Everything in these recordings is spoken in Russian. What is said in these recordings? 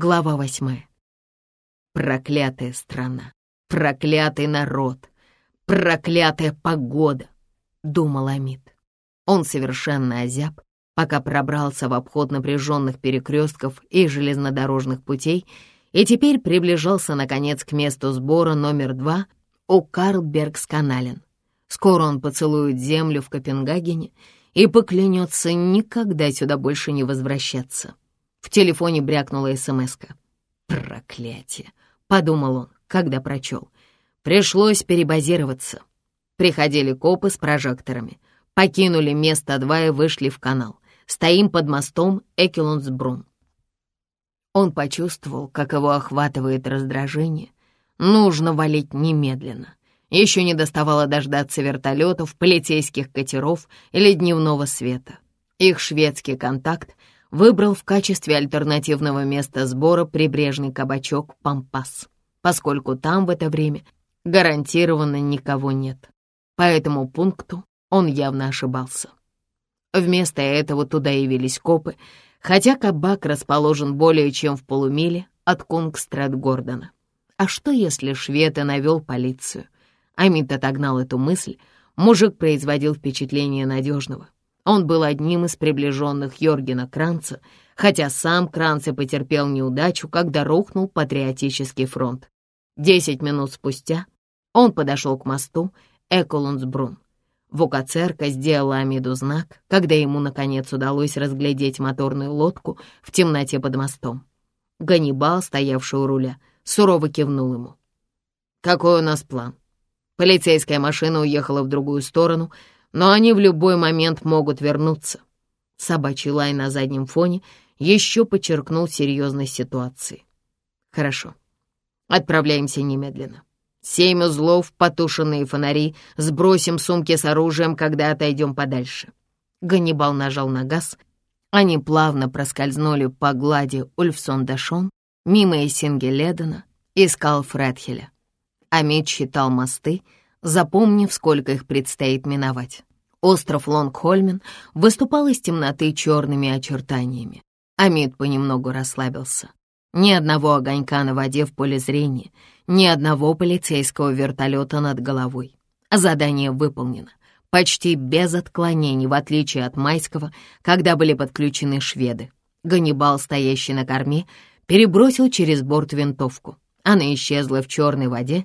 Глава восьмая. Проклятая страна, проклятый народ, проклятая погода, думал Амид. Он совершенно озяб, пока пробрался в обход напряженных перекрестков и железнодорожных путей и теперь приближался, наконец, к месту сбора номер два у Карлбергсканален. Скоро он поцелует землю в Копенгагене и поклянется никогда сюда больше не возвращаться. В телефоне брякнула смс-ка. «Проклятие!» — подумал он, когда прочел. Пришлось перебазироваться. Приходили копы с прожекторами. Покинули место два и вышли в канал. Стоим под мостом Экелонсбрун. Он почувствовал, как его охватывает раздражение. Нужно валить немедленно. Еще не доставало дождаться вертолетов, полицейских катеров или дневного света. Их шведский контакт выбрал в качестве альтернативного места сбора прибрежный кабачок «Пампас», поскольку там в это время гарантированно никого нет. По этому пункту он явно ошибался. Вместо этого туда явились копы, хотя кабак расположен более чем в полумиле от Кунгстрад-Гордона. А что, если швед и навел полицию? Амит отогнал эту мысль. Мужик производил впечатление надежного. Он был одним из приближенных Йоргена Кранца, хотя сам Кранц и потерпел неудачу, когда рухнул патриотический фронт. Десять минут спустя он подошел к мосту Эколунсбрун. Вукацерка сделала Амиду знак, когда ему, наконец, удалось разглядеть моторную лодку в темноте под мостом. Ганнибал, стоявший у руля, сурово кивнул ему. «Какой у нас план?» Полицейская машина уехала в другую сторону, но они в любой момент могут вернуться. Собачий лай на заднем фоне еще подчеркнул серьезность ситуации. Хорошо. Отправляемся немедленно. Семь узлов, потушенные фонари, сбросим сумки с оружием, когда отойдем подальше. Ганнибал нажал на газ. Они плавно проскользнули по глади Ульфсон-Дашон, мимо Эссинге-Ледена искал Фредхеля. Амид считал мосты, запомнив, сколько их предстоит миновать. Остров Лонгхольмен выступал из темноты черными очертаниями. Амид понемногу расслабился. Ни одного огонька на воде в поле зрения, ни одного полицейского вертолета над головой. Задание выполнено. Почти без отклонений, в отличие от майского, когда были подключены шведы. Ганнибал, стоящий на корме, перебросил через борт винтовку. Она исчезла в черной воде.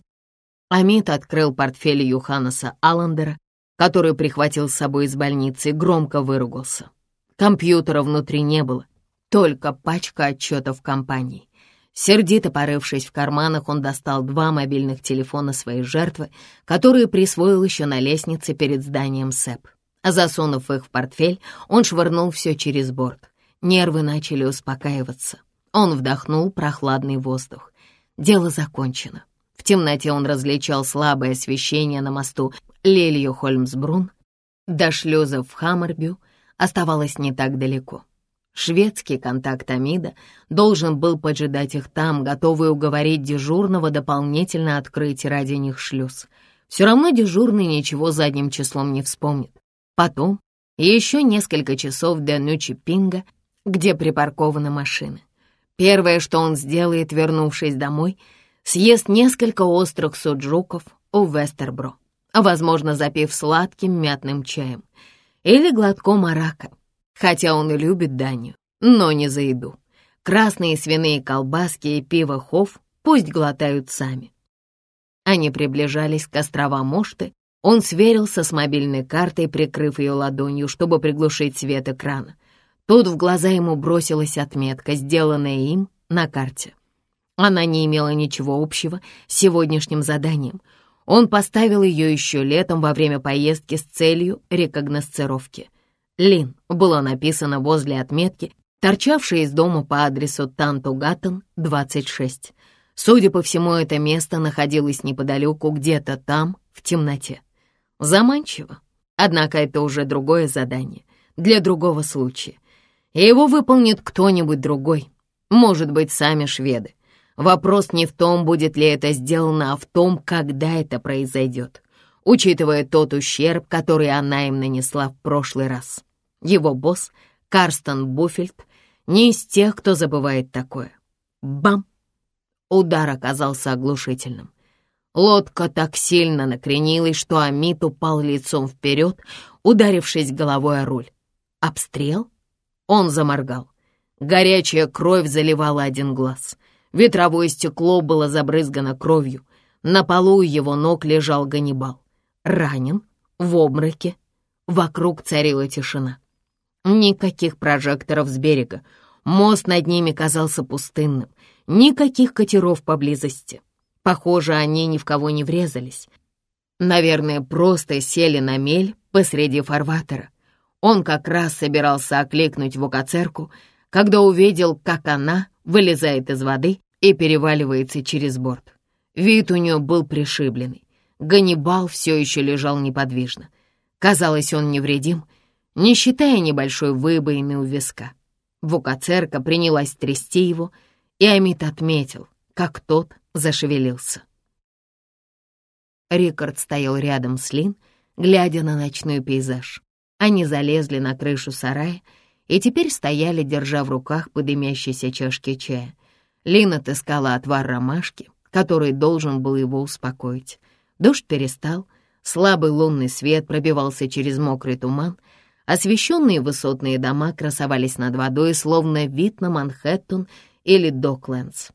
Амит открыл портфель Юханаса Аллендера, который прихватил с собой из больницы, и громко выругался. Компьютера внутри не было, только пачка отчетов компании. Сердито порывшись в карманах, он достал два мобильных телефона своей жертвы, которые присвоил еще на лестнице перед зданием СЭП. Засунув их в портфель, он швырнул все через борт. Нервы начали успокаиваться. Он вдохнул прохладный воздух. Дело закончено. В темноте он различал слабое освещение на мосту Лелью Хольмсбрун. До шлюза в Хаммербю оставалось не так далеко. Шведский контакт Амида должен был поджидать их там, готовый уговорить дежурного дополнительно открыть ради них шлюз. Все равно дежурный ничего задним числом не вспомнит. Потом еще несколько часов до ночи Пинга, где припаркованы машины. Первое, что он сделает, вернувшись домой, съест несколько острых суджуков у Вестербро, возможно, запив сладким мятным чаем или глотком арака — хотя он и любит Данию, но не за еду. Красные свиные колбаски и пиво Хофф пусть глотают сами. Они приближались к островам Мошты, он сверился с мобильной картой, прикрыв ее ладонью, чтобы приглушить свет экрана. Тут в глаза ему бросилась отметка, сделанная им на карте. Она не имела ничего общего с сегодняшним заданием. Он поставил ее еще летом во время поездки с целью рекогносцировки. Лин было написано возле отметки, торчавшей из дома по адресу Тантугаттен, 26. Судя по всему, это место находилось неподалеку, где-то там, в темноте. Заманчиво. Однако это уже другое задание, для другого случая. И его выполнит кто-нибудь другой, может быть, сами шведы. Вопрос не в том, будет ли это сделано, а в том, когда это произойдет учитывая тот ущерб, который она им нанесла в прошлый раз. Его босс, Карстен Буфельд, не из тех, кто забывает такое. Бам! Удар оказался оглушительным. Лодка так сильно накренилась, что Амит упал лицом вперед, ударившись головой о руль. Обстрел? Он заморгал. Горячая кровь заливала один глаз. Ветровое стекло было забрызгано кровью. На полу его ног лежал Ганнибал. Ранен, в обмороке. Вокруг царила тишина. Никаких прожекторов с берега. Мост над ними казался пустынным. Никаких катеров поблизости. Похоже, они ни в кого не врезались. Наверное, просто сели на мель посреди фарватера. Он как раз собирался окликнуть вукацерку, когда увидел, как она вылезает из воды и переваливается через борт. Вид у нее был пришибленный. Ганнибал все еще лежал неподвижно. Казалось, он невредим, не считая небольшой выбоины у виска. Вукацерка принялась трясти его, и Амит отметил, как тот зашевелился. Рикард стоял рядом с Лин, глядя на ночной пейзаж. Они залезли на крышу сарая и теперь стояли, держа в руках подымящиеся чашки чая. Лин отыскала отвар ромашки, который должен был его успокоить. Дождь перестал, слабый лунный свет пробивался через мокрый туман, освещенные высотные дома красовались над водой, словно вид на Манхэттен или Доклендс.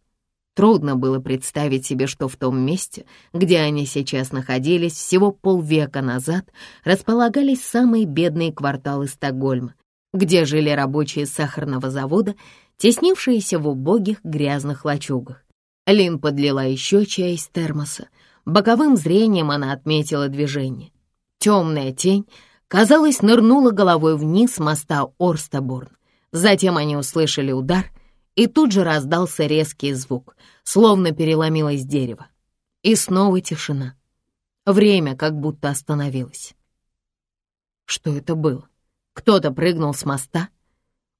Трудно было представить себе, что в том месте, где они сейчас находились, всего полвека назад располагались самые бедные кварталы Стокгольма, где жили рабочие сахарного завода, теснившиеся в убогих грязных лачугах. Лин подлила еще чай из термоса. Боковым зрением она отметила движение. Темная тень, казалось, нырнула головой вниз моста Орстаборн. Затем они услышали удар, и тут же раздался резкий звук, словно переломилось дерево. И снова тишина. Время как будто остановилось. Что это было? Кто-то прыгнул с моста?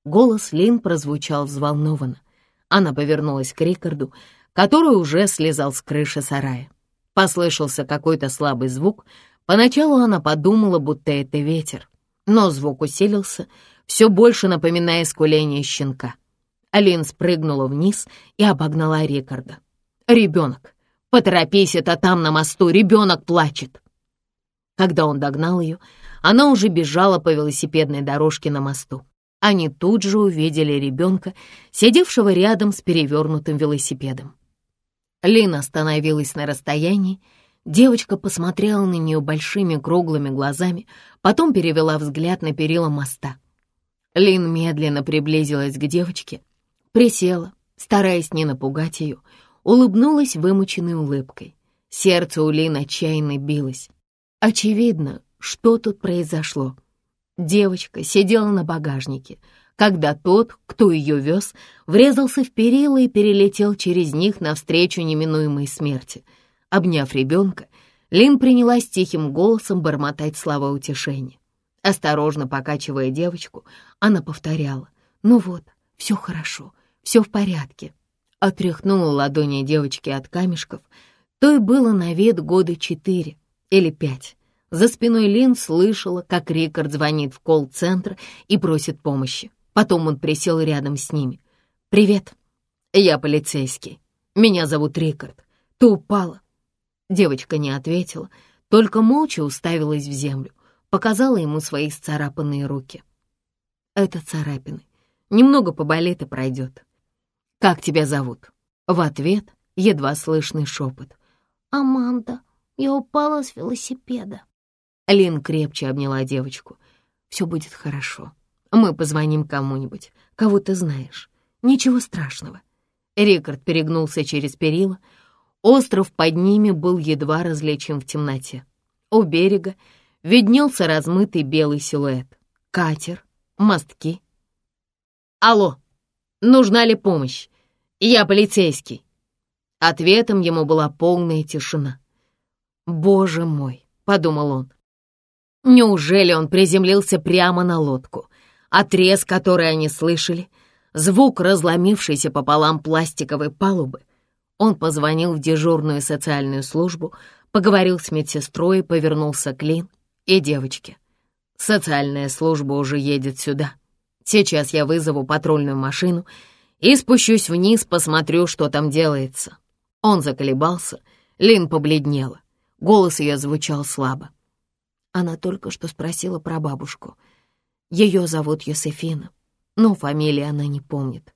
Голос Лин прозвучал взволнованно. Она повернулась к Рикарду, который уже слезал с крыши сарая. Послышался какой-то слабый звук. Поначалу она подумала, будто это ветер, но звук усилился, все больше напоминая скуление щенка. Алин спрыгнула вниз и обогнала Рикарда. «Ребенок! Поторопись, это там на мосту, ребенок плачет!» Когда он догнал ее, она уже бежала по велосипедной дорожке на мосту. Они тут же увидели ребенка, сидевшего рядом с перевернутым велосипедом. Лин остановилась на расстоянии, девочка посмотрела на нее большими круглыми глазами, потом перевела взгляд на перила моста. Лин медленно приблизилась к девочке Присела, стараясь не напугать ее, улыбнулась вымученной улыбкой. Сердце у Лин отчаянно билось. Очевидно, что тут произошло. Девочка сидела на багажнике, когда тот, кто ее вез, врезался в перила и перелетел через них навстречу неминуемой смерти. Обняв ребенка, Лин принялась тихим голосом бормотать слова утешения. Осторожно покачивая девочку, она повторяла «Ну вот, все хорошо, все в порядке. Отряхнула ладони девочки от камешков. Той было на вид года четыре или пять. За спиной Лин слышала, как Рикард звонит в колл-центр и просит помощи. Потом он присел рядом с ними. «Привет, я полицейский. Меня зовут Рикард. Ты упала?» Девочка не ответила, только молча уставилась в землю, показала ему свои сцарапанные руки. «Это царапины. Немного поболит и пройдет. «Как тебя зовут?» В ответ едва слышный шепот. «Аманда, я упала с велосипеда». Лин крепче обняла девочку. «Все будет хорошо. Мы позвоним кому-нибудь, кого ты знаешь. Ничего страшного». Рикард перегнулся через перила. Остров под ними был едва различим в темноте. У берега виднелся размытый белый силуэт. Катер, мостки. «Алло!» нужна ли помощь. Я полицейский». Ответом ему была полная тишина. «Боже мой», — подумал он, — «неужели он приземлился прямо на лодку? Отрез, который они слышали, звук разломившейся пополам пластиковой палубы. Он позвонил в дежурную социальную службу, поговорил с медсестрой, повернулся к Лин и девочке. Социальная служба уже едет сюда. Сейчас я вызову патрульную машину и спущусь вниз, посмотрю, что там делается». Он заколебался, Лин побледнела. Голос ее звучал слабо. Она только что спросила про бабушку. Ее зовут Йосефина, но фамилии она не помнит.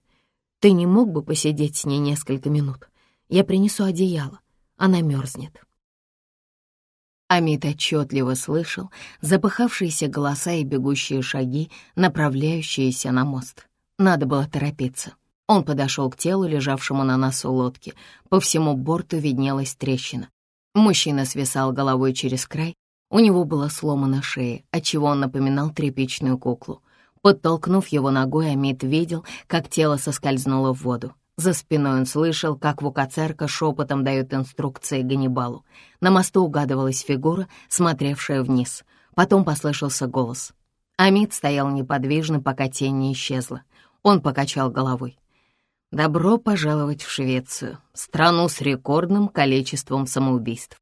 Ты не мог бы посидеть с ней несколько минут? Я принесу одеяло, она мерзнет. Амит отчетливо слышал запыхавшиеся голоса и бегущие шаги, направляющиеся на мост. Надо было торопиться. Он подошел к телу, лежавшему на носу лодки. По всему борту виднелась трещина. Мужчина свисал головой через край, у него была сломана шея, отчего он напоминал тряпичную куклу. Подтолкнув его ногой, Амит видел, как тело соскользнуло в воду. За спиной он слышал, как Вукацерка шепотом дает инструкции Ганнибалу. На мосту угадывалась фигура, смотревшая вниз. Потом послышался голос. Амит стоял неподвижно, пока тень не исчезла. Он покачал головой. «Добро пожаловать в Швецию, страну с рекордным количеством самоубийств.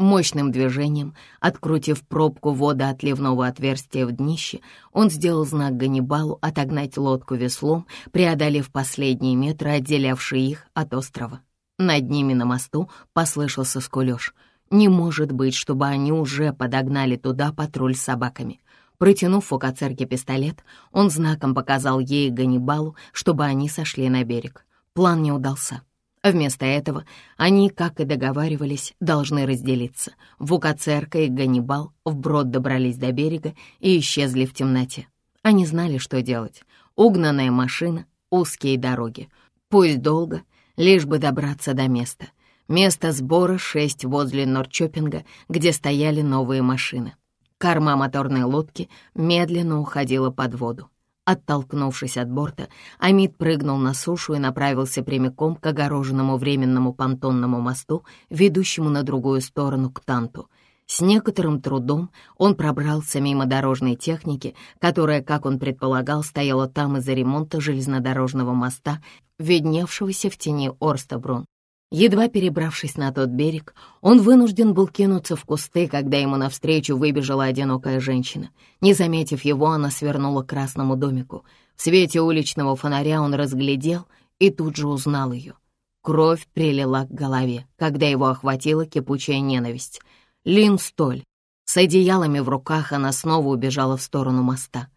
Мощным движением, открутив пробку водоотливного отверстия в днище, он сделал знак Ганнибалу отогнать лодку веслом, преодолев последние метры, отделявшие их от острова. Над ними на мосту послышался скулёж. Не может быть, чтобы они уже подогнали туда патруль с собаками. Протянув фокацерке пистолет, он знаком показал ей и Ганнибалу, чтобы они сошли на берег. План не удался. Вместо этого они, как и договаривались, должны разделиться. Вукацерка и Ганнибал вброд добрались до берега и исчезли в темноте. Они знали, что делать. Угнанная машина, узкие дороги. Пусть долго, лишь бы добраться до места. Место сбора шесть возле Норчопинга, где стояли новые машины. Корма моторной лодки медленно уходила под воду. Оттолкнувшись от борта, Амид прыгнул на сушу и направился прямиком к огороженному временному понтонному мосту, ведущему на другую сторону к Танту. С некоторым трудом он пробрался мимо дорожной техники, которая, как он предполагал, стояла там из-за ремонта железнодорожного моста, видневшегося в тени Орстабрун. Едва перебравшись на тот берег, он вынужден был кинуться в кусты, когда ему навстречу выбежала одинокая женщина. Не заметив его, она свернула к красному домику. В свете уличного фонаря он разглядел и тут же узнал ее. Кровь прилила к голове, когда его охватила кипучая ненависть. Лин Столь. С одеялами в руках она снова убежала в сторону моста.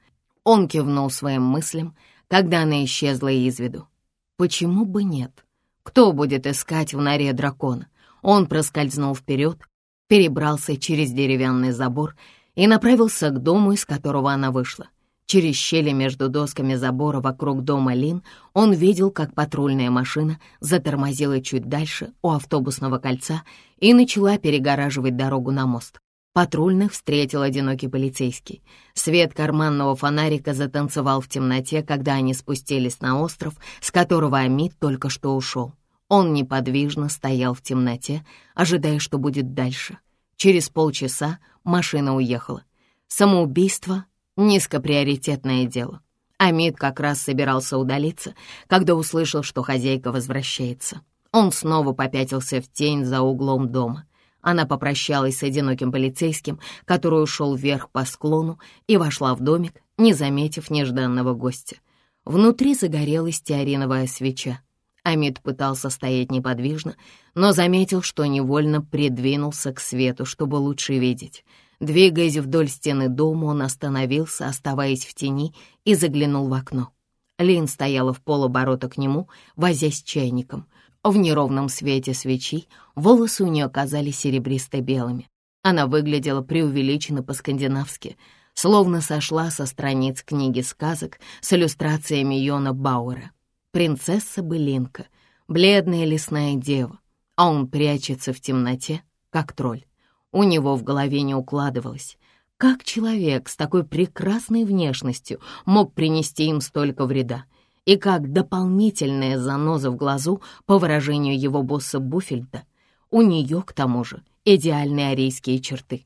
Он кивнул своим мыслям, когда она исчезла из виду. Почему бы нет? Кто будет искать в норе дракона? Он проскользнул вперед, перебрался через деревянный забор и направился к дому, из которого она вышла. Через щели между досками забора вокруг дома Лин он видел, как патрульная машина затормозила чуть дальше у автобусного кольца и начала перегораживать дорогу на мост. Патрульных встретил одинокий полицейский. Свет карманного фонарика затанцевал в темноте, когда они спустились на остров, с которого Амид только что ушел. Он неподвижно стоял в темноте, ожидая, что будет дальше. Через полчаса машина уехала. Самоубийство — низкоприоритетное дело. Амид как раз собирался удалиться, когда услышал, что хозяйка возвращается. Он снова попятился в тень за углом дома. Она попрощалась с одиноким полицейским, который ушел вверх по склону, и вошла в домик, не заметив нежданного гостя. Внутри загорелась теориновая свеча. Амид пытался стоять неподвижно, но заметил, что невольно придвинулся к свету, чтобы лучше видеть. Двигаясь вдоль стены дома, он остановился, оставаясь в тени, и заглянул в окно. Лин стояла в полоборота к нему, возясь чайником. В неровном свете свечи волосы у нее казались серебристо-белыми. Она выглядела преувеличенно по-скандинавски, словно сошла со страниц книги сказок с иллюстрациями Йона Бауэра. Принцесса-былинка, бледная лесная дева, а он прячется в темноте, как тролль. У него в голове не укладывалось, как человек с такой прекрасной внешностью мог принести им столько вреда — и как дополнительная заноза в глазу, по выражению его босса Буфельда, у нее, к тому же, идеальные арийские черты.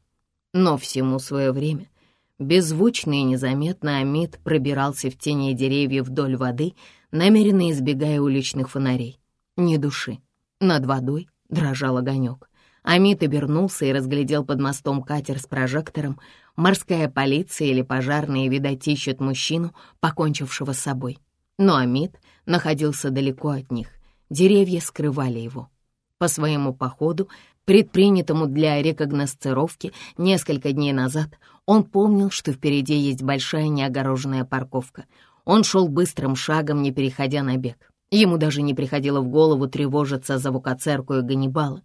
Но всему свое время. Беззвучно и незаметно Амид пробирался в тени деревьев вдоль воды, намеренно избегая уличных фонарей. Ни души. Над водой дрожал огонек. Амид обернулся и разглядел под мостом катер с прожектором. Морская полиция или пожарные, видать, ищут мужчину, покончившего с собой. Но Амид находился далеко от них. Деревья скрывали его. По своему походу, предпринятому для рекогносцировки несколько дней назад, он помнил, что впереди есть большая неогороженная парковка. Он шел быстрым шагом, не переходя на бег. Ему даже не приходило в голову тревожиться за Вукацерку и Ганнибала.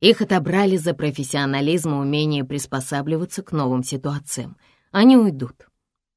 Их отобрали за профессионализм и умение приспосабливаться к новым ситуациям. Они уйдут.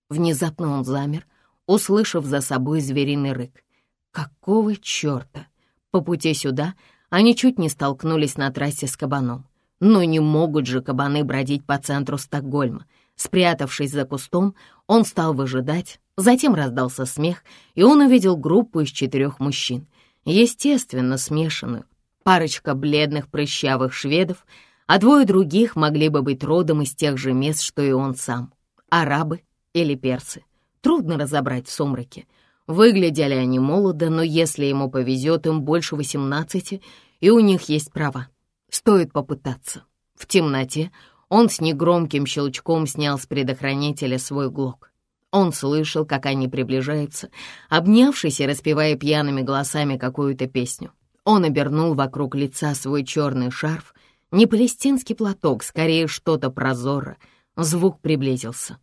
Внезапно он замер, услышав за собой звериный рык. Какого черта? По пути сюда они чуть не столкнулись на трассе с кабаном. Но не могут же кабаны бродить по центру Стокгольма. Спрятавшись за кустом, он стал выжидать, затем раздался смех, и он увидел группу из четырех мужчин, естественно, смешанную. Парочка бледных прыщавых шведов, а двое других могли бы быть родом из тех же мест, что и он сам. Арабы или персы. Трудно разобрать в сумраке. Выглядели они молодо, но если ему повезет, им больше восемнадцати, и у них есть права. Стоит попытаться. В темноте он с негромким щелчком снял с предохранителя свой глок. Он слышал, как они приближаются, обнявшись и распевая пьяными голосами какую-то песню. Он обернул вокруг лица свой черный шарф, не палестинский платок, скорее что-то прозоро. Звук приблизился.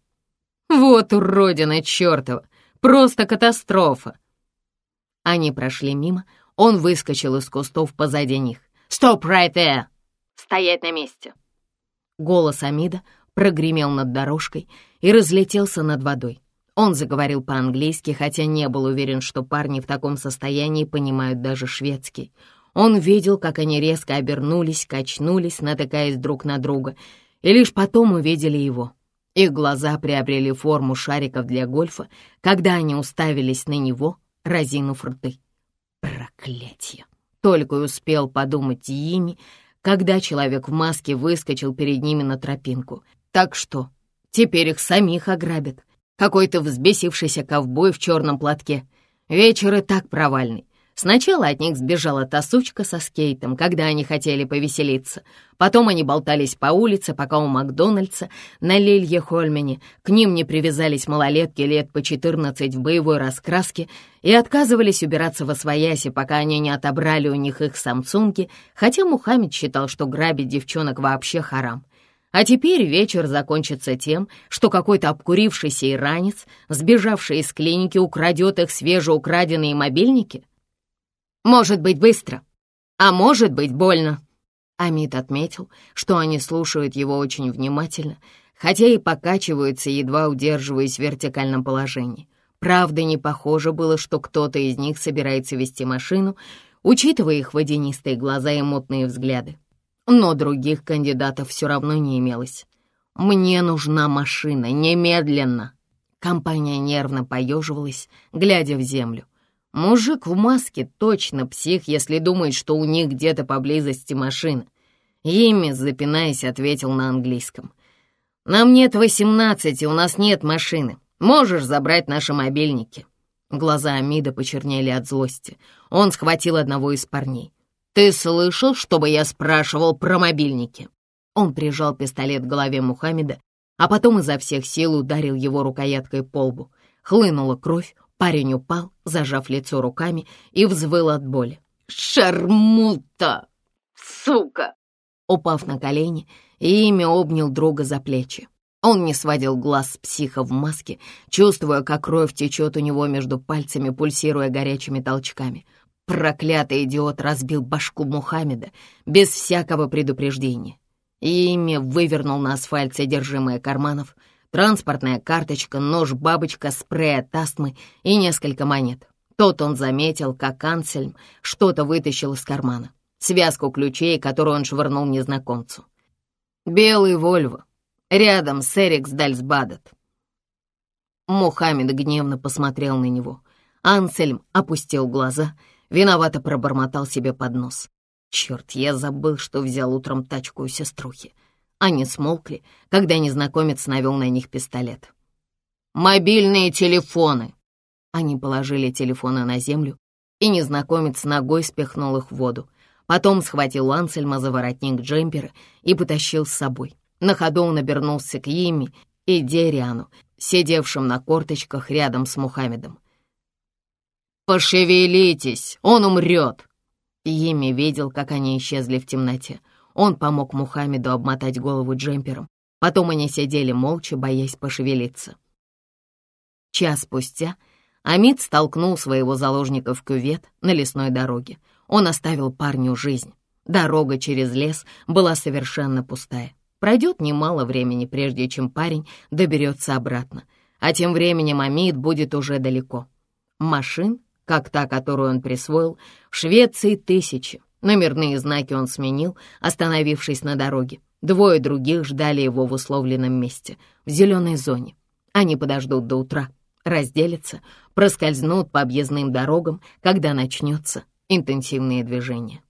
«Вот уродина чертова! Просто катастрофа!» Они прошли мимо, он выскочил из кустов позади них. «Стоп right there!» «Стоять на месте!» Голос Амида прогремел над дорожкой и разлетелся над водой. Он заговорил по-английски, хотя не был уверен, что парни в таком состоянии понимают даже шведский. Он видел, как они резко обернулись, качнулись, натыкаясь друг на друга, и лишь потом увидели его. Их глаза приобрели форму шариков для гольфа, когда они уставились на него, разинув рты. Проклятье! Только успел подумать ими, когда человек в маске выскочил перед ними на тропинку. Так что теперь их самих ограбят. Какой-то взбесившийся ковбой в черном платке. Вечер и так провальный. Сначала от них сбежала та сучка со скейтом, когда они хотели повеселиться. Потом они болтались по улице, пока у Макдональдса на Лилье-Хольмене к ним не привязались малолетки лет по 14 в боевой раскраске и отказывались убираться во свояси, пока они не отобрали у них их самсунги, хотя Мухаммед считал, что грабить девчонок вообще харам. А теперь вечер закончится тем, что какой-то обкурившийся иранец, сбежавший из клиники, украдет их свежеукраденные мобильники — может быть, быстро, а может быть, больно». Амид отметил, что они слушают его очень внимательно, хотя и покачиваются, едва удерживаясь в вертикальном положении. Правда, не похоже было, что кто-то из них собирается вести машину, учитывая их водянистые глаза и мутные взгляды. Но других кандидатов все равно не имелось. «Мне нужна машина, немедленно!» Компания нервно поеживалась, глядя в землю. Мужик в маске точно псих, если думает, что у них где-то поблизости машина. Ими, запинаясь, ответил на английском. «Нам нет восемнадцати, у нас нет машины. Можешь забрать наши мобильники». Глаза Амида почернели от злости. Он схватил одного из парней. «Ты слышал, чтобы я спрашивал про мобильники?» Он прижал пистолет к голове Мухаммеда, а потом изо всех сил ударил его рукояткой по лбу. Хлынула кровь, Парень упал, зажав лицо руками, и взвыл от боли. «Шармута! Сука!» Упав на колени, имя обнял друга за плечи. Он не сводил глаз с психа в маске, чувствуя, как кровь течет у него между пальцами, пульсируя горячими толчками. Проклятый идиот разбил башку Мухаммеда без всякого предупреждения. Имя вывернул на асфальт содержимое карманов — Транспортная карточка, нож-бабочка, спрей от астмы и несколько монет. Тот он заметил, как Ансельм что-то вытащил из кармана. Связку ключей, которую он швырнул незнакомцу. «Белый Вольво. Рядом с Эрикс Дальсбадет». Мухаммед гневно посмотрел на него. Ансельм опустил глаза, виновато пробормотал себе под нос. «Черт, я забыл, что взял утром тачку у сеструхи. Они смолкли, когда незнакомец навел на них пистолет. «Мобильные телефоны!» Они положили телефоны на землю, и незнакомец ногой спихнул их в воду. Потом схватил Ансельма за воротник джемпера и потащил с собой. На ходу он обернулся к Йимми и Дериану, сидевшим на корточках рядом с Мухаммедом. «Пошевелитесь, он умрет!» Еми видел, как они исчезли в темноте. Он помог Мухаммеду обмотать голову джемпером. Потом они сидели молча, боясь пошевелиться. Час спустя Амид столкнул своего заложника в кювет на лесной дороге. Он оставил парню жизнь. Дорога через лес была совершенно пустая. Пройдет немало времени, прежде чем парень доберется обратно. А тем временем Амид будет уже далеко. Машин, как та, которую он присвоил, в Швеции тысячи. Номерные знаки он сменил, остановившись на дороге. Двое других ждали его в условленном месте, в зеленой зоне. Они подождут до утра, разделятся, проскользнут по объездным дорогам, когда начнется интенсивное движение.